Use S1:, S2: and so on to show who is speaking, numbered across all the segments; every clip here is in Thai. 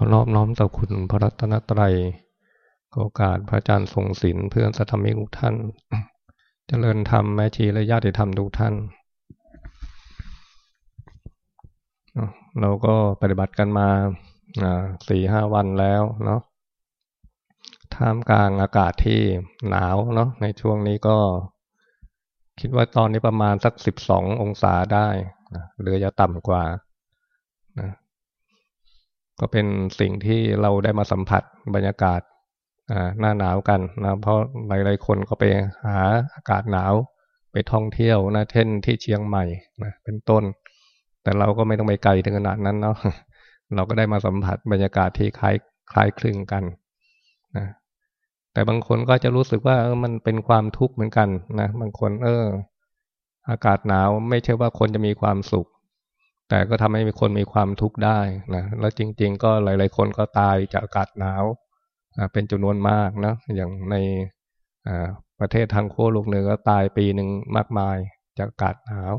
S1: อนอบน้อมต่อคุณพระรัตนตรัยโอกาสพระอาจารย์ทรงศิลเพื่อนสัตมิกทุกท่าน เจริญธรรมแม่ชีและญาติธรรมทุกท่าน เราก็ปฏิบัติกันมาสี่ห้าวันแล้วเนาะท่ามกลางอากาศที่หนาวเนาะในช่วงนี้ก็ คิดว่าตอนนี้ประมาณสักสิบสององศาได้หรือจะต่ำกว่านะ ก็เป็นสิ่งที่เราได้มาสัมผัสบรรยากาศหน้าหนาวกันนะเพราะหลายๆคนก็ไปหาอากาศหนาวไปท่องเที่ยวนะเช่นที่เชียงใหม่นะเป็นต้น แต่เราก็ไม่ต้องไปไกลถึงขนาดนั้นเนาะเราก็ได้มาสัมผัสบรรยากาศที่คล้ายคล้ายคลึงกันนะแต่บางคนก็จะรู้สึกว่ามันเป็นความทุกข์เหมือนกันนะบางคนเออ อากาศหนาวไม่ใช่ว่าคนจะมีความสุข แต่ก็ทำให้มีคนมีความทุกข์ได้นะแล้วจริง ๆ ก็หลาย ๆ คนก็ตายจากอากาศหนาวเป็นจำนวนมากนะอย่างในประเทศทางโค้ลูกเหนือก็ตายปีหนึ่งมากมายจากอากาศหนาว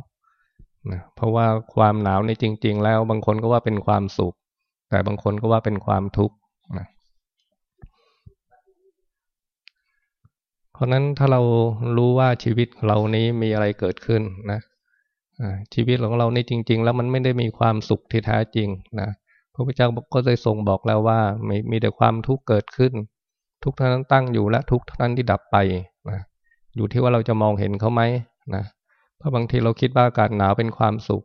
S1: นะเพราะว่าความหนาวในจริง ๆ แล้วบางคนก็ว่าเป็นความสุข แต่บางคนก็ว่าเป็นความทุกข์นะเพราะนั้นถ้าเรารู้ว่าชีวิตเรานี้มีอะไรเกิดขึ้นนะ ชีวิตของเรานี่จริง ๆ แล้วมันไม่ได้มีความสุขที่แท้จริงนะพระพุทธเจ้าก็ได้ทรงบอกแล้วว่ามีมีแต่ความทุกข์เกิดขึ้น ทุกท่านั้นตั้งอยู่และทุกท่านั้นที่ดับไปนะอยู่ที่ว่าเราจะมองเห็นเขาไหมนะเพราะบางทีเราคิดว่าอากาศหนาวเป็นความสุข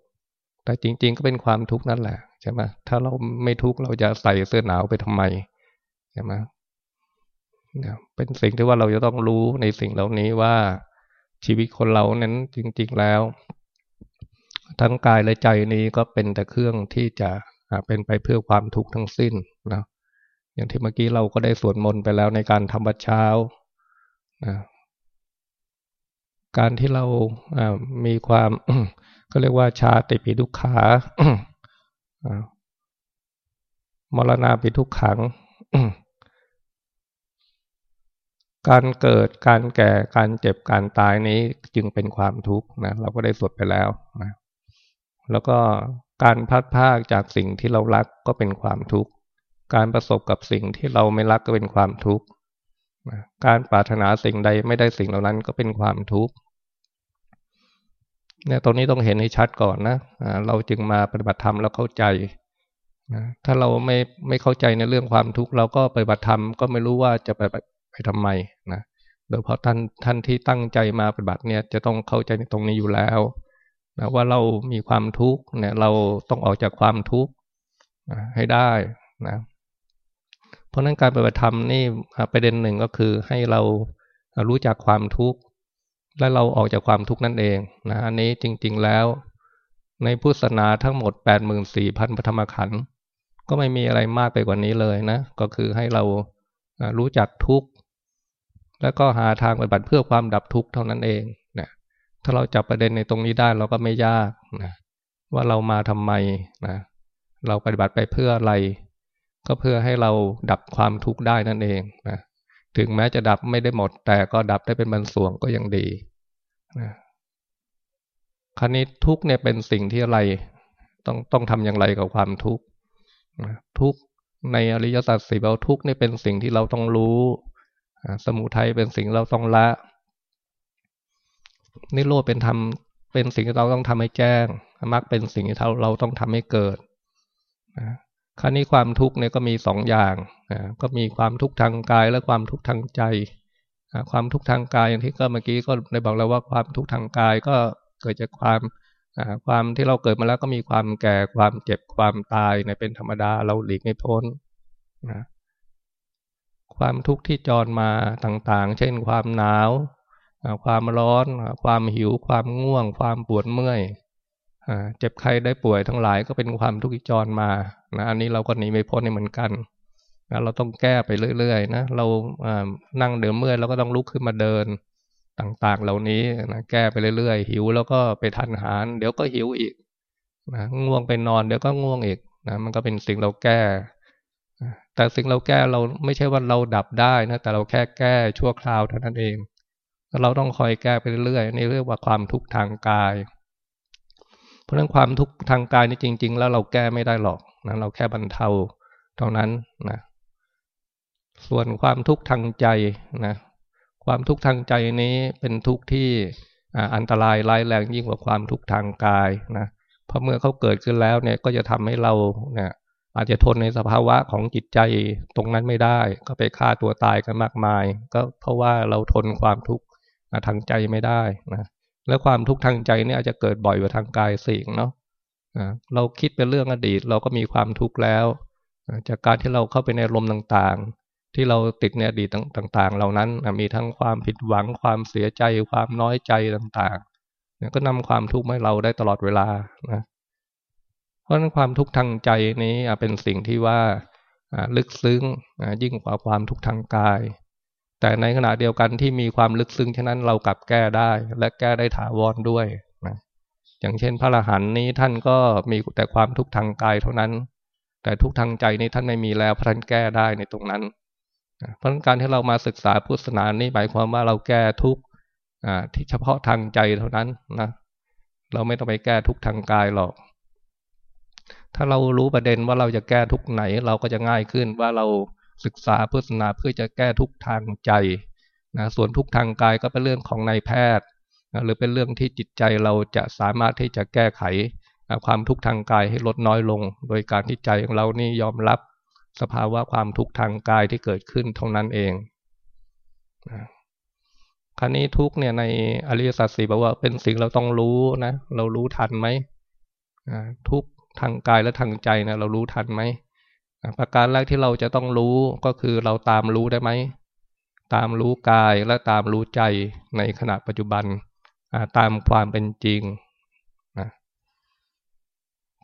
S1: แต่จริง ๆ ก็เป็นความทุกข์นั่นแหละใช่ไหมถ้าเราไม่ทุกข์เราจะใส่เสื้อหนาวไปทำไมใช่ไหมเป็นสิ่งที่ว่าเราจะต้องรู้ในสิ่งเหล่านี้ว่าชีวิตคนเรานั้นจริง ๆ แล้ว ทั้งกายและใจนี้ก็เป็นแต่เครื่องที่จะเป็นไปเพื่อความทุกข์ทั้งสิ้นนะอย่างที่เมื่อกี้เราก็ได้สวดมนต์ไปแล้วในการทำบัดเช้านะการที่เรามีความก็เรียกว่าชาติปิทุกขามรณาปิทุกขัง การเกิดการแก่การเจ็บการตายนี้จึงเป็นความทุกข์นะเราก็ได้สวดไปแล้วนะ แล้วก็การพัดภาคจากสิ่งที่เรารักก็เป็นความทุกข์ การประสบกับสิ่งที่เราไม่รักก็เป็นความทุกข์ การปรารถนาสิ่งใดไม่ได้สิ่งเหล่านั้นก็เป็นความทุกข์ เนี่ยตรงนี้ต้องเห็นให้ชัดก่อนนะ เราจึงมาปฏิบัติธรรมแล้วเข้าใจนะถ้าเราไม่ไม่เข้าใจในเรื่องความทุกข์เราก็ปฏิบัติธรรมก็ไม่รู้ว่าจะไปไปทำไมนะ โดยเพราะท่านท่านที่ตั้งใจมาปฏิบัติเนี่ยจะต้องเข้าใจในตรงนี้อยู่แล้ว นะว่าเรามีความทุกข์เนี่ย เราต้องออกจากความทุกข์ให้ได้นะ เพราะนั้นการปฏิบัติธรรมนี่ประเด็นหนึ่งก็คือให้เรารู้จักความทุกข์และเราออกจากความทุกข์นั่นเองนะอันนี้จริง ๆแล้ว ในพุทธศาสนาทั้งหมดแปดหมื่นสี่พันพธรรมขันธ์ก็ไม่มีอะไรมากไปกว่านี้เลยนะ ก็คือให้เรารู้จักทุกข์แล้วก็หาทางปฏิบัติเพื่อความดับทุกข์เท่านั้นเอง ถ้าเราจับประเด็นในตรงนี้ได้เราก็ไม่ยากนะว่าเรามาทำไมนะเราปฏิบัติไปเพื่ออะไร ก็เพื่อให้เราดับความทุกข์ได้นั่นเองนะถึงแม้จะดับไม่ได้หมด แต่ก็ดับได้เป็นบางส่วนก็ยังดีนะคราวนี้ทุกเนี่ยเป็นสิ่งที่อะไร ต้องต้องทำอย่างไรกับความทุกข์ทุกในอริยสัจสี่เราทุกเนี่ยเป็นสิ่งที่เราต้องรู้ สมุทัยเป็นสิ่งเราต้องละ นิโรธเป็นธรรมเป็นสิ่งที่เราต้องทำให้แจ้งมรรคเป็นสิ่งที่เราเราต้องทำให้เกิดนะคราวนี้ความทุกข์เนี่ยก็มีสองอย่างนะก็มีความทุกข์ทางกายและความทุกข์ทางใจนะความทุกข์ทางกายอย่างที่ก็เมื่อกี้ก็ได้บอกแล้วว่าความทุกข์ทางกายก็เกิดจากความความที่เราเกิดมาแล้วก็มีความแก่ความเจ็บความตายในเป็นธรรมดาเราหลีกไม่พ้นนะความทุกข์ที่จรมาต่างๆ เช่นความหนาว ความร้อน ความหิว ความง่วง ความปวดเมื่อยเจ็บไข้ได้ป่วยทั้งหลายก็เป็นความทุกข์จรมานะอันนี้เราก็หนีไม่พ้นเหมือนกันนะเราต้องแก้ไปเรื่อยๆนะเรานั่งเดิมเมื่อยเราก็ต้องลุกขึ้นมาเดินต่างๆ เหล่านี้นะแก้ไปเรื่อยๆหิวแล้วก็ไปทานอาหาร เดี๋ยวก็หิวอีกนะง่วงไปนอนเดี๋ยวก็ง่วงอีกนะมันก็เป็นสิ่งเราแก้ แต่สิ่งเราแก้เราไม่ใช่ว่าเราดับได้นะแต่เราแค่แก้ชั่วคราวเท่านั้นเอง เราต้องคอยแก้ไปเรื่อยๆนี่เรียกว่าความทุกข์ทางกาย เพราะนั้นความทุกข์ทางกายนี่จริง ๆ แล้วเราแก้ไม่ได้หรอกนะเราแค่บรรเทาเท่านั้นนะส่วนความทุกข์ทางใจนะความทุกข์ทางใจนี้เป็นทุกข์ที่อันตรายร้ายแรงยิ่งกว่าความทุกข์ทางกายนะเพราะเมื่อเขาเกิดขึ้นแล้วเนี่ยก็จะทำให้เราเนี่ยอาจจะทนในสภาวะของจิตใจตรงนั้นไม่ได้ ก็ไปฆ่าตัวตายกันมากมาย ก็เพราะว่าเราทนความทุกข์ ทางใจไม่ได้นะและความทุกข์ทางใจเนี่ยอาจจะเกิดบ่อยกว่าทางกายสิ่งเนาะเราคิดเป็นเรื่องอดีต เราก็มีความทุกข์แล้ว จากการที่เราเข้าไปในลมต่างๆ ที่เราติดในอดีตต่าง ๆ เหล่านั้นมีทั้งความผิดหวังความเสียใจ ความน้อยใจต่างๆก็นำความทุกข์ให้เราได้ตลอดเวลานะเพราะนั้นความทุกข์ทางใจนี้เป็นสิ่งที่ว่าลึกซึ้งยิ่งกว่าความทุกข์ทางกาย แต่ในขณะเดียวกันที่มีความลึกซึ้งฉะนั้นเรากลับแก้ได้ และแก้ได้ถาวรด้วยนะอย่างเช่นพระอรหันต์นี้ท่านก็มีแต่ความทุกข์ทางกายเท่านั้น แต่ทุกทางใจนี้ท่านไม่มีแล้วพระท่านแก้ได้ในตรงนั้น เพราะการที่เรามาศึกษาพุทธศาสนานี้หมายความว่าเราแก้ทุกที่เฉพาะทางใจเท่านั้นนะเราไม่ต้องไปแก้ทุกทางกายหรอก ถ้าเรารู้ประเด็นว่าเราจะแก้ทุกไหน เราก็จะง่ายขึ้นว่าเรา ศึกษาเพุทธศาสนาเพื่อจะแก้ทุกทางใจนะส่วนทุกทางกายก็เป็นเรื่องของนายแพทย์นะหรือเป็นเรื่องที่จิตใจเราจะสามารถที่จะแก้ไขนะความทุกทางกายให้ลดน้อยลง โดยการที่ใจของเรานี่ยอมรับสภาวะความทุกข์ทางกายที่เกิดขึ้นเท่านั้นเองนะคราวนี้ทุกเนี่ยในอริยสัจสี่บอกว่าเป็นสิ่งเราต้องรู้นะ เรารู้ทันไหมทุกทางกายและทางใจนะเรารู้ทันไหม ประการแรกที่เราจะต้องรู้ก็คือเราตามรู้ได้ไหม ตามรู้กายและตามรู้ใจในขณะปัจจุบันตามความเป็นจริงนะ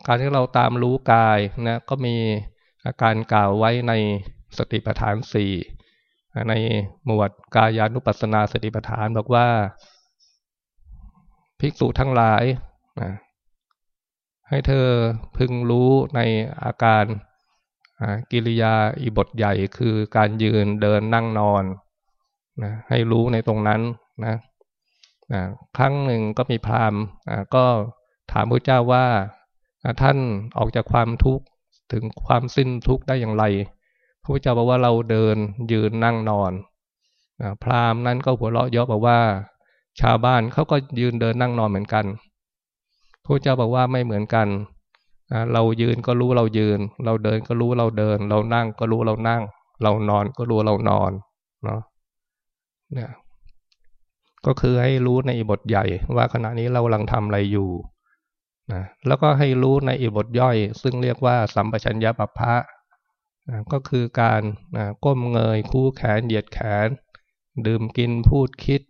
S1: การที่เราตามรู้กายนะก็มีอาการกล่าวไว้ในสติปัฏฐานสี่ในหมวดกายานุปัสสนาสติปัฏฐานบอกว่า ภิกษุทั้งหลายนะให้เธอพึงรู้ในอาการ กิริยาอิบทใหญ่คือการยืนเดินนั่งนอนนะให้รู้ในตรงนั้นนะนะครั้งหนึ่งก็มีพราหมณ์ก็ถามพระเจ้าว่าท่านออกจากความทุกข์ถึงความสิ้นทุกข์ได้อย่างไรพระพุทธเจ้าบอกว่าเราเดินยืนนั่งนอนพราหมณ์นั้นก็หัวเราะเยาะบอกว่า ชาวบ้านเขาก็ยืนเดินนั่งนอนเหมือนกันพระเจ้าบอกว่าไม่เหมือนกัน เรายืนก็รู้เรายืน เราเดินก็รู้เราเดิน เรานั่งก็รู้เรานั่ง เรานอนก็รู้เรานอนเนาะเนี่ยก็คือให้รู้ในบทใหญ่ว่าขณะนี้เรากำลังทำอะไรอยู่นะแล้วก็ให้รู้ในอีบทย่อย ซึ่งเรียกว่าสัมปชัญญะปัปพะนะก็คือการนะก้มเงยคู่แขนเหยียดแขน ดื่มกินพูดคิด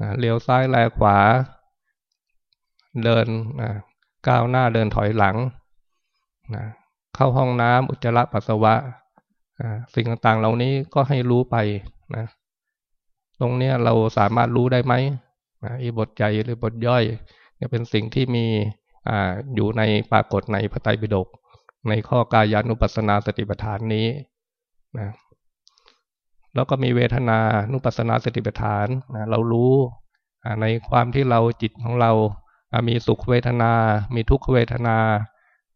S1: นะเลี้ยวซ้ายแลขวา เดินนะก้าวหน้าเดินถอยหลัง นะเข้าห้องน้ำอุจจาระปัสสาวะสิ่งต่างๆ เหล่านี้ก็ให้รู้ไปนะตรงนี้เราสามารถรู้ได้ไหมนะอีบทใหญ่หรือบทย่อยเนี่ยเป็นสิ่งที่มีออยู่ในปรากฏในพระไตรปิฎกในข้อกายานุปัสสนาสติปัฏฐานนี้นะแล้วก็มีเวทนานุปัสสนาสติปัฏฐานนะเรารู้ในความที่เราจิตของเรามีสุขเวทนา มีทุกขเวทนา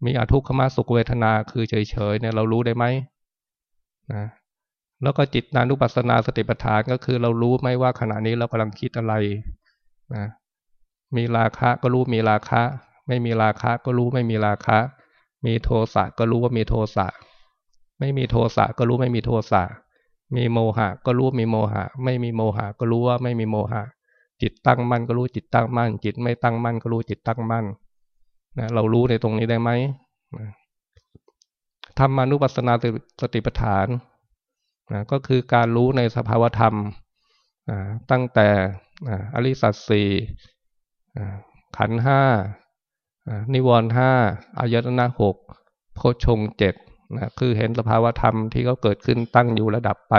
S1: มีอทุกขมาสุขเวทนาคือเฉยๆเนี่ยเรารู้ได้ไหมนะแล้วก็จิตนานุปัสสนาสติปัฏฐานก็คือเรารู้ไหมว่าขณะนี้เรากำลังคิดอะไรนะมีราคะก็รู้มีราคะ ไม่มีราคะก็รู้ไม่มีราคะ มีโทสะก็รู้ว่ามีโทสะไม่มีโทสะก็รู้ไม่มีโทสะมีโมหะก็รู้มีโมหะ ไม่มีโมหะก็รู้ว่าไม่มีโมหะ จิตตั้งมั่นก็รู้จิตตั้งมั่น จิตไม่ตั้งมั่นก็รู้จิตตั้งมั่น นะเรารู้ในตรงนี้ได้ไหมธรรมานุปัสสนาสติปัฏฐานนะก็คือการรู้ในสภาวธรรมตั้งแต่อริสัตสีขันห้านิวรณ์ห้าอายตนะหกโพชงเจ็ดนะคือเห็นสภาวธรรมที่เขาเกิดขึ้นตั้งอยู่ระดับไป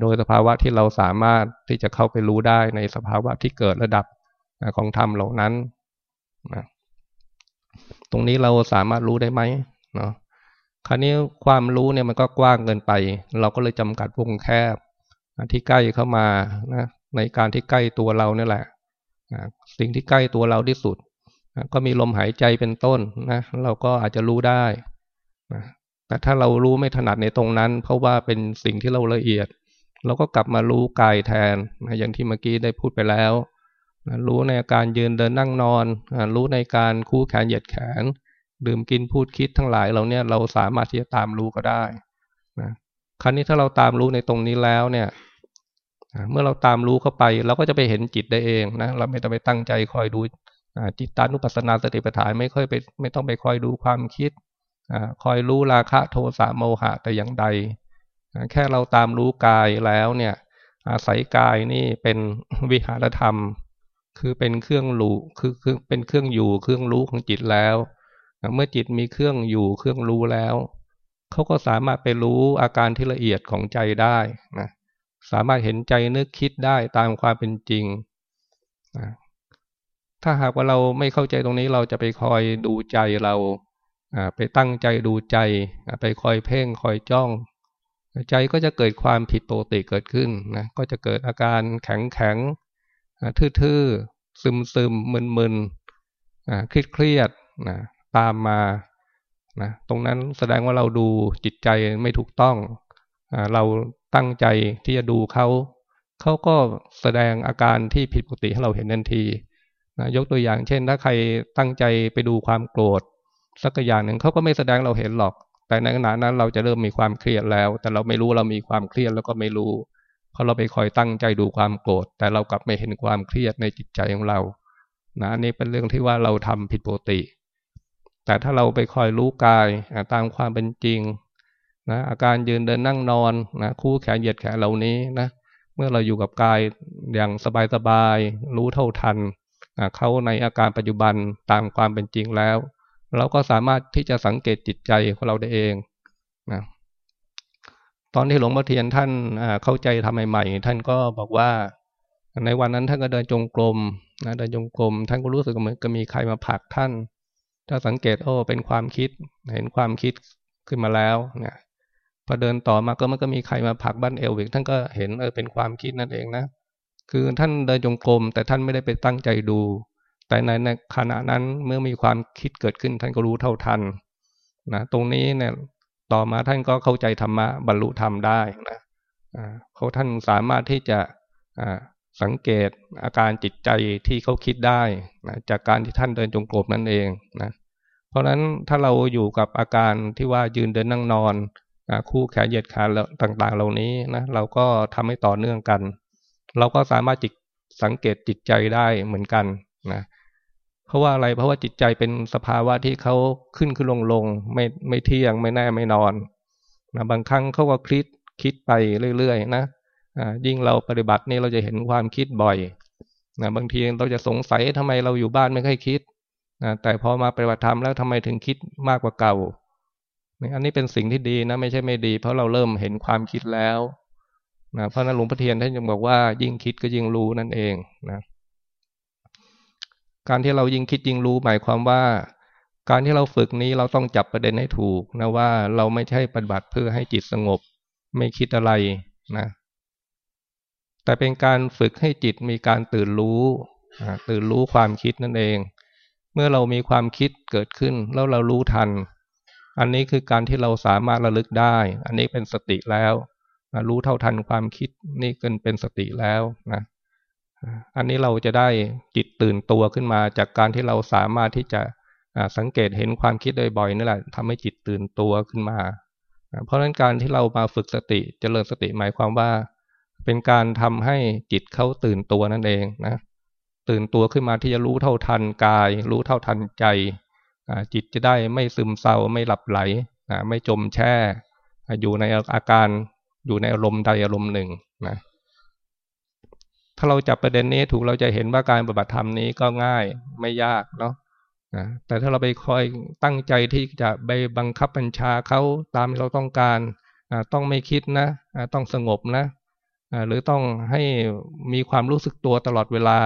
S1: โดยสภาวะที่เราสามารถที่จะเข้าไปรู้ได้ในสภาวะที่เกิดระดับของธรรมเหล่านั้นนะ ตรงนี้เราสามารถรู้ได้ไหมเนาะคราวนี้ความรู้เนี่ยมันก็กว้างเกินไป เราก็เลยจำกัดวงแคบที่ใกล้เข้ามานะในการที่ใกล้ตัวเราเนี่ยแหละสิ่งที่ใกล้ตัวเราที่สุดก็มีลมหายใจเป็นต้นนะเราก็อาจจะรู้ได้แต่ถ้าเรารู้ไม่ถนัดในตรงนั้น เพราะว่าเป็นสิ่งที่เราละเอียด เราก็กลับมารู้กายแทนนะอย่างที่เมื่อกี้ได้พูดไปแล้ว รู้ในอาการยืนเดินนั่งนอน รู้ในการคู่แขนเหยียดแขน ดื่มกินพูดคิดทั้งหลายเราเนี่ยเราสามารถที่จะตามรู้ก็ได้นะครั้นี้ถ้าเราตามรู้ในตรงนี้แล้วเนี่ยเมื่อเราตามรู้เข้าไป เราก็จะไปเห็นจิตได้เองนะเราไม่ต้องไปตั้งใจคอยดูจิตตานุปัสสนาสติปัฏฐานไม่ค่อยไปไม่ต้องไปคอยดูความคิดคอยรู้ราคะโทสะโมหะแต่อย่างใด แค่เราตามรู้กายแล้วเนี่ยอาศัยกายนี่เป็นวิหารธรรม คือเป็นเครื่องรู้คือคือเป็นเครื่องอยู่ เครื่องรู้ของจิตแล้ว เมื่อจิตมีเครื่องอยู่ เครื่องรู้แล้วเขาก็สามารถไปรู้อาการที่ละเอียดของใจได้นะสามารถเห็นใจนึกคิดได้ตามความเป็นจริงนะถ้าหากว่าเราไม่เข้าใจตรงนี้เราจะไปคอยดูใจเราไปตั้งใจดูใจ ไปคอยเพ่งคอยจ้อง ใจก็จะเกิดความผิดปกติเกิดขึ้นนะก็จะเกิดอาการแข็งแข็ง ทื่อๆ ซึมซึมมึนมึนเครียดเครียดนะตามมานะตรงนั้นแสดงว่าเราดูจิตใจไม่ถูกต้อง เราตั้งใจที่จะดูเขาเขาก็แสดงอาการที่ผิดปกติให้เราเห็นทันทีนะยกตัวอย่างเช่น ถ้าใครตั้งใจไปดูความโกรธ สักอย่างหนึ่งเขาก็ไม่แสดงเราเห็นหรอก แต่ในขณะนั้นเราจะเริ่มมีความเครียดแล้ว แต่เราไม่รู้เรามีความเครียดแล้วก็ไม่รู้ เพราะเราไปคอยตั้งใจดูความโกรธ แต่เรากลับไม่เห็นความเครียดในจิตใจของเรานะนี่เป็นเรื่องที่ว่าเราทำผิดปกติ แต่ถ้าเราไปคอยรู้กายตามความเป็นจริงนะอาการยืนเดินนั่งนอนนะคู่แขนเหยียดแขนเหล่านี้นะเมื่อเราอยู่กับกายอย่างสบายๆรู้เท่าทันเขาในอาการปัจจุบันตามความเป็นจริงแล้ว เราก็สามารถที่จะสังเกตจิตใจของเราได้เองนะ ตอนที่หลวงพ่อเทียนท่านเข้าใจทำใหม่ๆท่านก็บอกว่า ในวันนั้นท่านก็เดินจงกรมนะเดินจงกรมท่านก็รู้สึกเหมือนกับมีใครมาผลักท่าน ถ้าสังเกตโอ้เป็นความคิดเห็นความคิดขึ้นมาแล้วเนี่ยพอเดินต่อมาก็มันก็มีใครมาผลักบ้านเอลวิกท่านก็เห็นเออเป็นความคิดนั่นเองนะคือท่านเดินจงกรมแต่ท่านไม่ได้ไปตั้งใจดู แต่ในขณะนั้นเมื่อมีความคิดเกิดขึ้นท่านก็รู้เท่าทันนะตรงนี้เนี่ย ต่อมาท่านก็เข้าใจธรรมะบรรลุธรรมได้นะเขาท่านสามารถที่จะสังเกตอาการจิตใจที่เขาคิดได้นะจากการที่ท่านเดินจงกรมนั่นเองนะเพราะฉะนั้นถ้าเราอยู่กับอาการที่ว่ายืนเดินนั่งนอนคู่แขนเหยียดขาต่างๆ เหล่านี้นะเราก็ทำให้ต่อเนื่องกัน เราก็สามารถจิตสังเกตจิตใจได้เหมือนกันนะ เพราะว่าอะไรเพราะว่าจิตใจเป็นสภาวะที่เขาขึ้นขึ้นลงลงไม่ไม่เที่ยงไม่แน่ไม่นอนนะบางครั้งเขาก็คิดคิดไปเรื่อยๆนะยิ่งเราปฏิบัตินี่เราจะเห็นความคิดบ่อยนะบางทีเราจะสงสัยทำไมเราอยู่บ้านไม่ค่อยคิดนะแต่พอมาปฏิบัติธรรมแล้วทำไมถึงคิดมากกว่าเก่าอันนี้เป็นสิ่งที่ดีนะไม่ใช่ไม่ดี เพราะเราเริ่มเห็นความคิดแล้วนะเพราะนั้นหลวงพ่อเทียนท่านยังบอกว่ายิ่งคิดก็ยิ่งรู้นั่นเองนะ การที่เรายิ่งคิดยิ่งรู้หมายความว่า การที่เราฝึกนี้เราต้องจับประเด็นให้ถูกนะว่าเราไม่ใช่ปฏิบัติเพื่อให้จิตสงบ ไม่คิดอะไรนะ แต่เป็นการฝึกให้จิตมีการตื่นรู้ตื่นรู้ความคิดนั่นเอง เมื่อเรามีความคิดเกิดขึ้นแล้วเรารู้ทัน อันนี้คือการที่เราสามารถระลึกได้ อันนี้เป็นสติแล้วรู้เท่าทันความคิดนี่เกินเป็นสติแล้วนะ อันนี้เราจะได้จิตตื่นตัวขึ้นมา จากการที่เราสามารถที่จะสังเกตเห็นความคิดบ่อยๆนี่แหละทำให้จิตตื่นตัวขึ้นมา เพราะฉะนั้นการที่เรามาฝึกสติจเจริญสติหมายความว่า เป็นการทำให้จิตเขาตื่นตัวนั่นเองนะตื่นตัวขึ้นมาที่จะรู้เท่าทันกาย รู้เท่าทันใจจิตจะได้ไม่ซึมเศร้าไม่หลับไหลไม่จมแช่ อยู่ในอาการอยู่ในอารมณ์ใดอารมณ์หนึ่งนะ ถ้าเราจับประเด็นนี้ถูกเราจะเห็นว่าการปฏิบัติธรรมนี้ก็ง่ายไม่ยากเนาะนะแต่ถ้าเราไปคอยตั้งใจที่จะไปบังคับบัญชาเขาตามที่เราต้องการต้องไม่คิดนะต้องสงบนะหรือต้องให้มีความรู้สึกตัวตลอดเวลา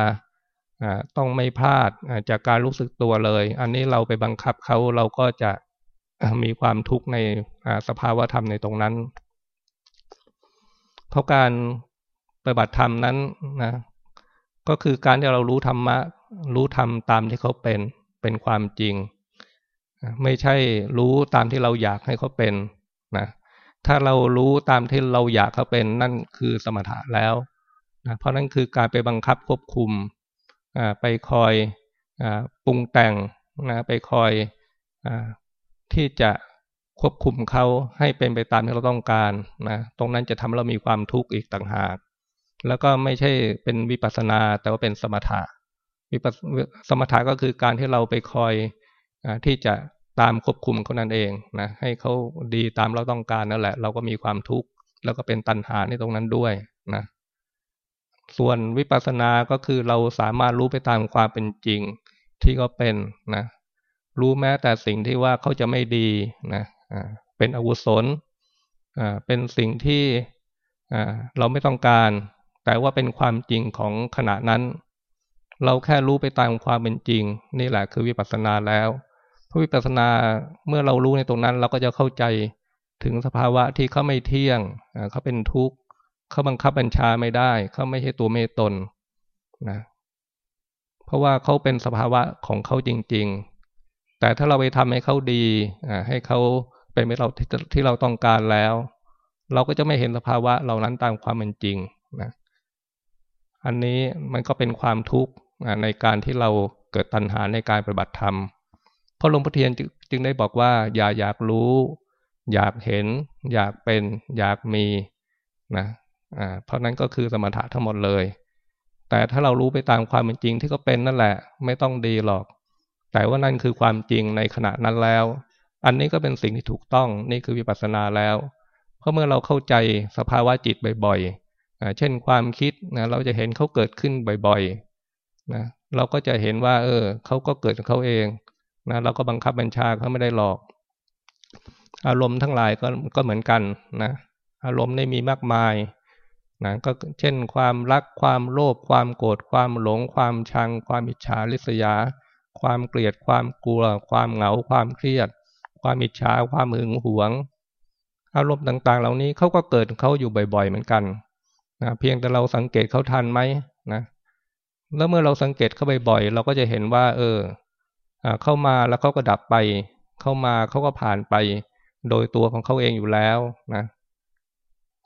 S1: ต้องไม่พลาดจากการรู้สึกตัวเลย อันนี้เราไปบังคับเขาเราก็จะมีความทุกข์ในสภาวะธรรมในตรงนั้น เพราะการ ปฏิบัติธรรมนั้นนะก็คือการที่เรารู้ธรรมะ รู้ธรรมตามที่เขาเป็นเป็นความจริง ไม่ใช่รู้ตามที่เราอยากให้เขาเป็นนะถ้าเรารู้ตามที่เราอยากเขาเป็นนั่นคือสมถะแล้วนะเพราะนั่นคือการไปบังคับควบคุมไปคอยปรุงแต่งนะไปคอยอที่จะควบคุมเขาให้เป็นไปตามที่เราต้องการนะตรงนั้นจะทำให้เรามีความทุกข์อีกต่างหาก แล้วก็ไม่ใช่เป็นวิปัสนา แต่ว่าเป็นสมถะวิปัสสมถะก็คือการที่เราไปคอยอที่จะตามควบคุมเขานั่นเองนะให้เขาดีตามเราต้องการนั่นแหละ เราก็มีความทุกข์แล้วก็เป็นตัณหาในตรงนั้นด้วยนะส่วนวิปัสสนาก็คือเราสามารถรู้ไปตามความเป็นจริงที่เขาเป็นนะรู้แม้แต่สิ่งที่ว่าเขาจะไม่ดีนะเป็นอกุศลเป็นสิ่งที่เราไม่ต้องการ แต่ว่าเป็นความจริงของขณะนั้น เราแค่รู้ไปตามความเป็นจริง นี่แหละคือวิปัสสนาแล้วพระวิปัสสนาเมื่อเรารู้ในตรงนั้น เราก็จะเข้าใจถึงสภาวะที่เขาไม่เที่ยงเขาเป็นทุกข์เขาบังคับบัญชาไม่ได้เขาไม่ใช่ตัวเมตตนนะเพราะว่าเขาเป็นสภาวะของเขาจริง ๆ แต่ถ้าเราไปทำให้เขาดีให้เขาเป็นไปเราที่เราต้องการแล้ว เราก็จะไม่เห็นสภาวะเหล่านั้นตามความเป็นจริงนะ อันนี้มันก็เป็นความทุกข์ในการที่เราเกิดตัณหาในการปฏิบัติธรรมเพราะหลวงพ่อเทียนจึงได้บอกว่า อย่าอยากรู้ อยากเห็น อยากเป็น อยากมีนะเพราะนั้นก็คือสมถะทั้งหมดเลย แต่ถ้าเรารู้ไปตามความเป็นจริงที่ก็เป็นนั่นแหละ ไม่ต้องดีหรอก แต่ว่านั่นคือความจริงในขณะนั้นแล้ว อันนี้ก็เป็นสิ่งที่ถูกต้องนี่คือวิปัสสนาแล้ว เพราะเมื่อเราเข้าใจสภาวะจิตบ่อยๆ เช่นความคิดนะเราจะเห็นเขาเกิดขึ้นบ่อยๆนะเราก็จะเห็นว่า เออเขาก็เกิดเขาเองนะเราก็บังคับบัญชาเขาไม่ได้หลอก อารมณ์ทั้งหลายก็ก็เหมือนกันนะอารมณ์ได้มีมากมายนะก็เช่นความรักความโลภความโกรธความหลง ความชัง ความอิจฉาริษยา ความเกลียดความกลัว ความเหงา ความเครียด ความอิจฉาความหึงหวง อารมณ์ต่างๆ เหล่านี้เขาก็เกิดเขาอยู่บ่อย ๆ เหมือนกัน นะเพียงแต่เราสังเกตเขาทันไหมนะแล้วเมื่อเราสังเกตเขาบ่อยๆเราก็จะเห็นว่า เออเข้ามาแล้วเขาก็ดับไป เข้ามาเขาก็ผ่านไป โดยตัวของเขาเองอยู่แล้วนะ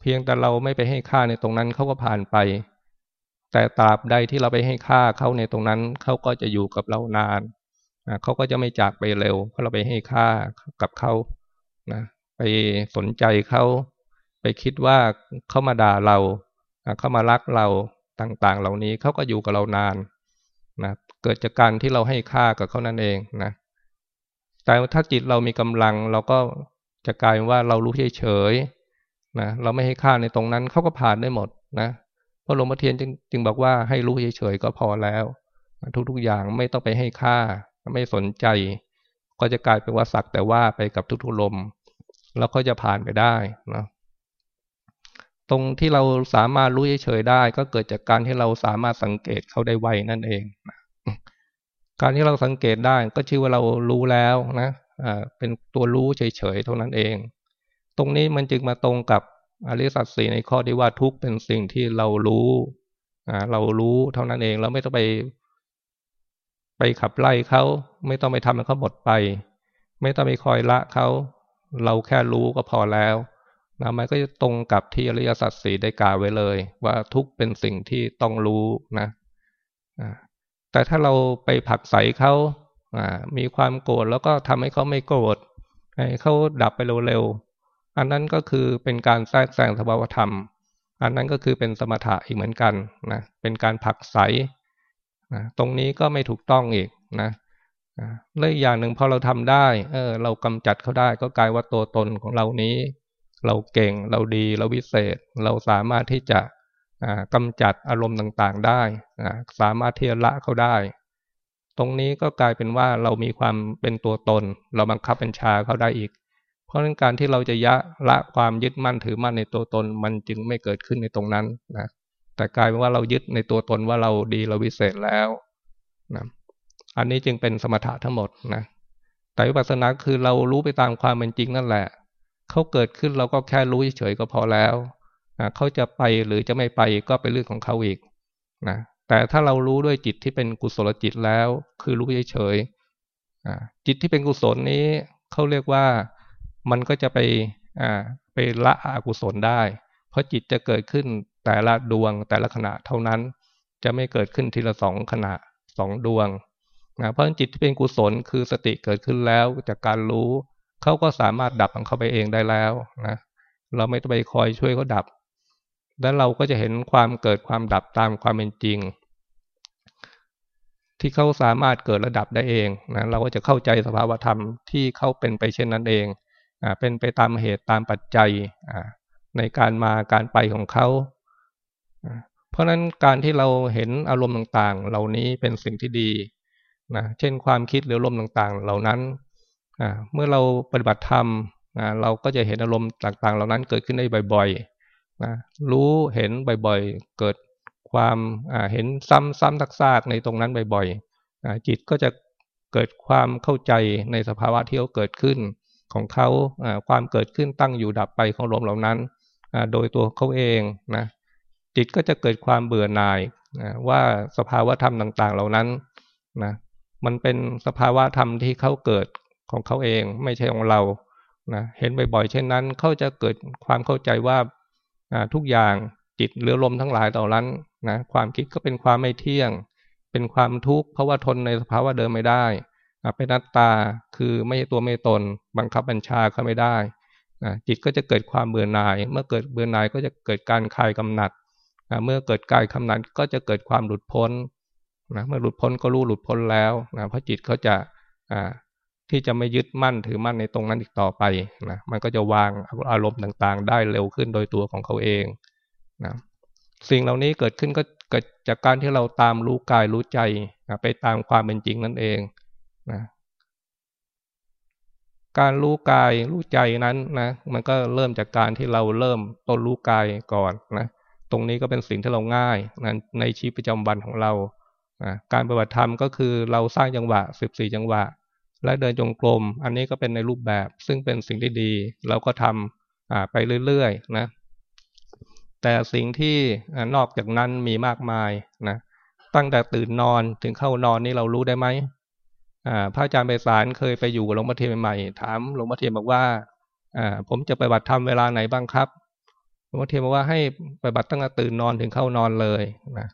S1: เพียงแต่เราไม่ไปให้ค่าในตรงนั้นเขาก็ผ่านไป แต่ตราบใดที่เราไปให้ค่าเขาในตรงนั้นเขาก็จะอยู่กับเรานานเขาก็จะไม่จากไปเร็วเพราะเราไปให้ค่ากับเขานะ ไปสนใจเขาไปคิดว่าเขามาด่าเรา เขามารักเราต่างๆ เหล่านี้เขาก็อยู่กับเรานานนะเกิดจากการที่เราให้ค่ากับเขานั่นเองนะแต่ถ้าจิตเรามีกำลังเราก็จะกลายว่าเรารู้เฉยๆนะเราไม่ให้ค่าในตรงนั้นเขาก็ผ่านได้หมดนะเพราะหลวงพ่อเทียนจจึงบอกว่าให้รู้เฉยๆก็พอแล้ว ทุกๆอย่างไม่ต้องไปให้ค่า ไม่สนใจ ก็จะกลายเป็นว่าสักแต่ว่าไปกับทุกๆลม แล้วก็จะผ่านไปได้นะ ตรงที่เราสามารถรู้เฉยๆได้ ก็เกิดจากการที่เราสามารถสังเกตเขาได้ไวนั่นเอง การที่เราสังเกตได้ก็ชื่อว่าเรารู้แล้วนะเป็นตัวรู้เฉยๆเท่านั้นเอง ตรงนี้มันจึงมาตรงกับอริสัตสีในข้อที่ว่าทุกเป็นสิ่งที่เรารู้เรารู้เท่านั้นเองเราไม่ต้องไป ไปขับไล่เขาไม่ต้องไปทำให้เขาหมดไป ไม่ต้องไปคอยละเขาเราแค่รู้ก็พอแล้ว นะมันก็จะตรงกับที่อริยสัจสีได้กล่าวไว้เลย ว่าทุกเป็นสิ่งที่ต้องรู้นะแต่ถ้าเราไปผักใส่เขามีความโกรธแล้วก็ทำให้เขาไม่โกรธให้เขาดับไปเร็วๆอันนั้นก็คือเป็นการแทรกแซงสภาวธรรม อันนั้นก็คือเป็นสมถะอีกเหมือนกันนะเป็นการผักใสนะตรงนี้ก็ไม่ถูกต้องอีกนะเรื่องอย่างหนึ่งพอเราทำได้เออเรากำจัดเขาได้ก็กลายว่าตัวตนของเรานี้ เราเก่งเราดีเราวิเศษ เราสามารถที่จะกำจัดอารมณ์ต่างๆได้สามารถที่จะละเขาได้ ตรงนี้ก็กลายเป็นว่าเรามีความเป็นตัวตน เราบังคับบัญชาเขาได้อีก เพราะนั้นการที่เราจะยะละความยึดมั่นถือมั่นในตัวตน มันจึงไม่เกิดขึ้นในตรงนั้นนะแต่กลายเป็นว่าเรายึดในตัวตนว่าเราดีเราวิเศษแล้วนะอันนี้จึงเป็นสมถะทั้งหมดนะแต่วิปัสสนาคือเรารู้ไปตามความเป็นจริงนั่นแหละ เขาเกิดขึ้นเราก็แค่รู้เฉยๆก็พอแล้วนะเขาจะไปหรือจะไม่ไปก็เป็นเรื่องของเขาอีกนะแต่ถ้าเรารู้ด้วยจิตที่เป็นกุศลจิตแล้ว คือรู้เฉยๆจิตที่เป็นกุศลนี้เขาเรียกว่ามันก็จะไปไปละอกุศลได้ เพราะจิตจะเกิดขึ้นแต่ละดวงแต่ละขณะเท่านั้น จะไม่เกิดขึ้นทีละสองขณะสองดวงนะเพราะจิตที่เป็นกุศลคือสติเกิดขึ้นแล้วจากการรู้ เขาก็สามารถดับของเขาไปเองได้แล้วนะเราไม่ต้องไปคอยช่วยเขาดับ แล้วเราก็จะเห็นความเกิดความดับตามความเป็นจริง ที่เขาสามารถเกิดระดับได้เองนะเราก็จะเข้าใจสภาวธรรมที่เขาเป็นไปเช่นนั้นเองอ่าเป็นไปตามเหตุตามปัจจัยอ่าในการมาการไปของเขา เพราะฉะนั้นการที่เราเห็นอารมณ์ต่างๆ เหล่านี้เป็นสิ่งที่ดีนะเช่นความคิดหรืออารมณ์ต่างๆ เหล่านั้น เมื่อเราปฏิบัติธรรมเราก็จะเห็นอารมณ์ต่าง ๆ เหล่านั้นเกิดขึ้นได้บ่อยๆนะรู้เห็นบ่อยๆ เกิดความเห็นซ้ำๆซากๆในตรงนั้นบ่อยๆจิตก็จะเกิดความเข้าใจในสภาวะที่เขาเกิดขึ้นของเขาความเกิดขึ้นตั้งอยู่ดับไปของลมเหล่านั้น โดยตัวเขาเองนะจิตก็จะเกิดความเบื่อหน่ายว่าสภาวะธรรมต่าง ๆ เหล่านั้นนะมันเป็นสภาวะธรรมที่เขาเกิด ของเขาเองไม่ใช่ของเรานะเห็นบ่อยๆเช่นนั้นเขาจะเกิดความเข้าใจว่าทุกอย่างจิตหรือลมทั้งหลายต่อนั้นนะความคิดก็เป็นความไม่เที่ยง เป็นความทุกข์เพราะว่าทนในสภาวะเดิมไม่ได้เป็นนัตตาคือไม่ใช่ตัวไม่ตน บังคับบัญชาเขาไม่ได้จิตก็จะเกิดความเบื่อหน่าย เมื่อเกิดเบื่อหน่ายก็จะเกิดการคลายกำหนัดเมื่อเกิดกายกำหนัดก็จะเกิดความหลุดพ้นนะเมื่อหลุดพ้นก็รู้หลุดพ้นแล้วนะเพราะจิตเขาจะ ที่จะไม่ยึดมั่นถือมั่นในตรงนั้นอีกต่อไปนะมันก็จะวางอารมณ์ต่างๆ ได้เร็วขึ้นโดยตัวของเขาเองนะสิ่งเหล่านี้เกิดขึ้นก็เกิดจากการที่เราตามรู้กายรู้ใจนะไปตามความเป็นจริงนั่นเองนะการรู้กายรู้ใจนั้นนะมันก็เริ่มจากการที่เราเริ่มต้นรู้กายก่อนนะตรงนี้ก็เป็นสิ่งที่เราง่ายนะในชีวิตประจำวันของเรานะการปฏิบัติธรรมก็คือเราสร้างจังหวะสิบสี่จังหวะ และเดินจงกรม อันนี้ก็เป็นในรูปแบบ ซึ่งเป็นสิ่งที่ดี เราก็ทำไปเรื่อยๆนะ แต่สิ่งที่นอกจากนั้นมีมากมายนะ ตั้งแต่ตื่นนอนถึงเข้านอนนี่เรารู้ได้ไหมพระอาจารย์ไปสารเคยไปอยู่กับหลวงพ่อเทียนใหม่ถามหลวงพ่อเทียนบอกว่าผมจะไปบัติธรรมเวลาไหนบ้างครับหลวงพ่อเทียนบอกว่าให้ไปบัติตั้งแต่ตื่นนอนถึงเข้านอนเลยนะ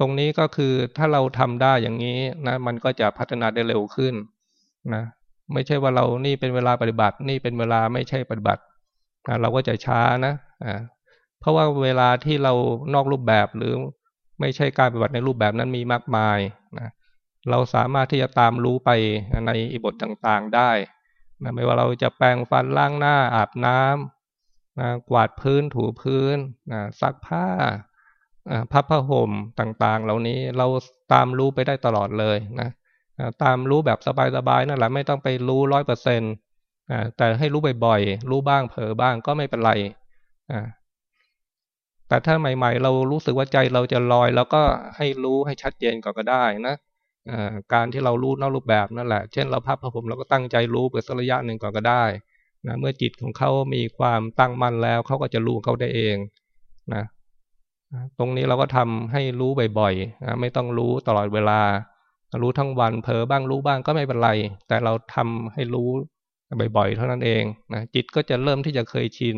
S1: ตรงนี้ก็คือถ้าเราทำได้อย่างนี้นะมันก็จะพัฒนาได้เร็วขึ้นนะไม่ใช่ว่าเรานี่เป็นเวลาปฏิบัติ นี่เป็นเวลาไม่ใช่ปฏิบัตินะเราก็จะช้านะอ่าเพราะว่าเวลาที่เรานอกรูปแบบหรือไม่ใช่การปฏิบัติในรูปแบบนั้นมีมากมายนะเราสามารถที่จะตามรู้ไปในอิบทต่างๆได้นะไม่ว่าเราจะแปรงฟันล้างหน้าอาบน้ำนะกวาดพื้นถูพื้นนะซักผ้า พับผ้าห่มต่างๆ เหล่านี้เราตามรู้ไปได้ตลอดเลยนะตามรู้แบบสบายๆนั่นแหละไม่ต้องไปรู้ร้อยเปอร์เซ็นต์แต่ให้รู้บ่อยๆ รู้บ้างเผลอบ้างก็ไม่เป็นไรแต่ถ้าใหม่ ๆ เรารู้สึกว่าใจเราจะลอยแล้วก็ให้รู้ให้ชัดเจนก่อนก็ได้นะการที่เรารู้นอกรูปแบบนั่นแหละ เช่นเราพับผ้าห่มเราก็ตั้งใจรู้เปิดสักระยะหนึ่งก่อนก็ได้นะเมื่อจิตของเขามีความตั้งมั่นแล้วเขาก็จะรู้เขาได้เองนะ ตรงนี้เราก็ทำให้รู้บ่อยๆไม่ต้องรู้ตลอดเวลา รู้ทั้งวันเผลอบ้างรู้บ้างก็ไม่เป็นไร แต่เราทำให้รู้บ่อยๆ เท่านั้นเองนะจิตก็จะเริ่มที่จะเคยชิน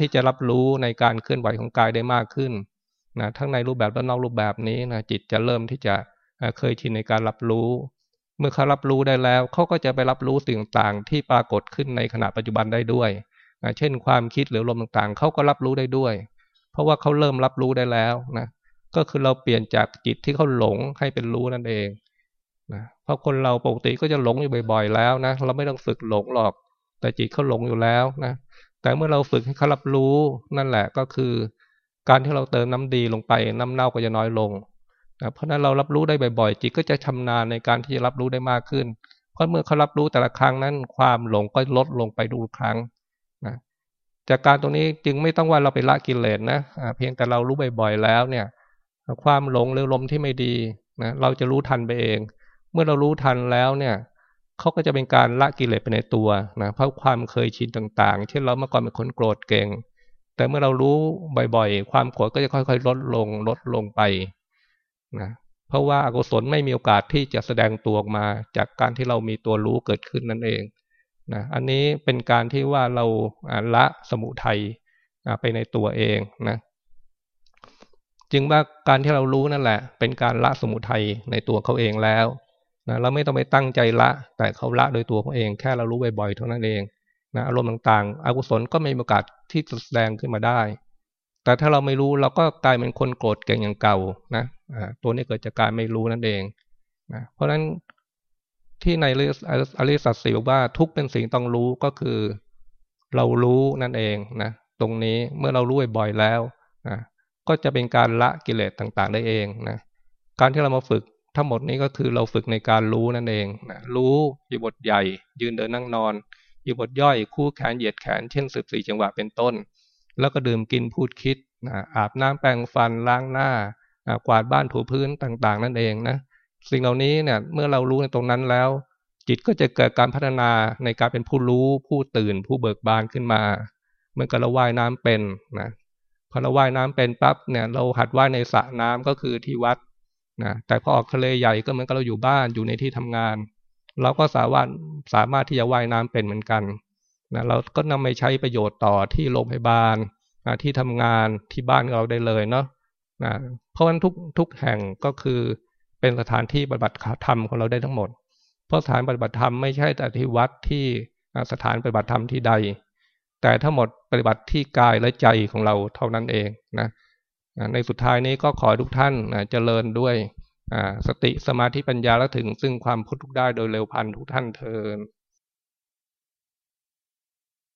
S1: ที่จะรับรู้ในการเคลื่อนไหวของกายได้มากขึ้นนะทั้งในรูปแบบและนอกรูปแบบนี้นะจิตจะเริ่มที่จะเคยชินในการรับรู้ เมื่อเขารับรู้ได้แล้วเขาก็จะไปรับรู้สิ่งต่างๆที่ปรากฏขึ้นในขณะปัจจุบันได้ด้วยเช่นความคิดหรือลมต่างๆเขาก็รับรู้ได้ด้วย เพราะว่าเขาเริ่มรับรู้ได้แล้วนะก็คือเราเปลี่ยนจากจิตที่เขาหลงให้เป็นรู้นั่นเองนะเพราะคนเราปกติก็จะหลงอยู่บ่อย ๆ แล้วนะเราไม่ต้องฝึกหลงหรอก แต่จิตเขาหลงอยู่แล้วนะแต่เมื่อเราฝึกให้เขารับรู้นั่นแหละก็คือ การที่เราเติมน้ำดีลงไป น้ำเน่าก็จะน้อยลงนะเพราะนั้นเรารับรู้ได้บ่อยๆ จิตก็จะชำนาญในการที่จะรับรู้ได้มากขึ้น เพราะเมื่อเขารับรู้แต่ละครั้งนั้น ความหลงก็ลดลงไปทุกครั้ง จากการตรงนี้จึงไม่ต้องว่าเราไปละกิเลสนะเพียงแต่เรารู้บ่อยๆแล้วเนี่ย ความหลงหรือลมที่ไม่ดีนะเราจะรู้ทันไปเอง เมื่อเรารู้ทันแล้วเนี่ยเขาก็จะเป็นการละกิเลสไปในตัวนะเพราะความเคยชินต่างๆ เช่นเราเมื่อก่อนเป็นคนโกรธเก่ง แต่เมื่อเรารู้บ่อยๆ ความโกรธก็จะค่อยๆ ลดลงลดลงไปนะเพราะว่าอากุศลไม่มีโอกาสที่จะแสดงตัวออกมาจากการที่เรามีตัวรู้เกิดขึ้นนั่นเอง นะอันนี้เป็นการที่ว่าเราละสมุทัยไปในตัวเองนะจึงว่าการที่เรารู้นั่นแหละ เป็นการละสมุทัยในตัวเขาเองแล้วนะเราไม่ต้องไปตั้งใจละ แต่เขาละโดยตัวเขาเอง แค่เรารู้บ่อยๆเท่านั้นเองนะอารมณ์ต่างๆอกุศลก็ไม่มีโอกาสที่จะแสดงขึ้นมาได้ แต่ถ้าเราไม่รู้เราก็กลายเป็นคนโกรธเก่งอย่างเก่านะตัวนี้เกิดจากการไม่รู้นั่นเองนะเพราะฉะนั้น ที่ในอริสัตสีบอกว่าทุกเป็นสิ่งต้องรู้ก็คือ เรารู้นั่นเองนะตรงนี้เมื่อเรารู้บ่อยแล้วนะก็จะเป็นการละกิเลสต่างๆ ได้เองนะการที่เรามาฝึกทั้งหมดนี้ก็คือเราฝึกในการรู้นั่นเองนะรู้อยู่บทใหญ่ ยืนเดินนั่งนอน อยู่บทย่อยคู่แขนเหยียดแขนเช่นสิบสี่จังหวะเป็นต้น แล้วก็ดื่มกินพูดคิดนะอาบน้ำแปรงฟันล้างหน้ากวาดบ้านถูพื้นต่างๆ นั่นเองนะ สิ่งเหล่านี้เนี่ยเมื่อเรารู้ในตรงนั้นแล้ว จิตก็จะเกิดการพัฒนาในการเป็นผู้รู้ ผู้ตื่น ผู้เบิกบานขึ้นมาเมื่อเราว่ายน้ำเป็นนะพอเราว่ายน้ำเป็นปั๊บเนี่ย เราหัดว่ายในสระน้ำก็คือที่วัดนะแต่พอออกทะเลใหญ่ก็เหมือนกับเราอยู่บ้านอยู่ในที่ทำงาน เราก็สามารถสามารถที่จะว่ายน้ำเป็นเหมือนกันนะเราก็นำไปใช้ประโยชน์ต่อที่โรงพยาบาลนะที่ทำงานที่บ้านเราได้เลยเนาะนะเพราะฉะนั้นทุกทุกแห่งก็คือ เป็นสถานที่ปฏิบัติธรรมของเราได้ทั้งหมด เพราะสถานปฏิบัติธรรมไม่ใช่แต่ที่วัดที่สถานปฏิบัติธรรมที่ใด แต่ทั้งหมดปฏิบัติที่กายและใจของเราเท่านั้นเองนะในสุดท้ายนี้ก็ขอทุกท่านเจริญด้วยสติสมาธิปัญญาและถึงซึ่งความพ้นทุกได้โดยเร็วพันทุกท่านเทอ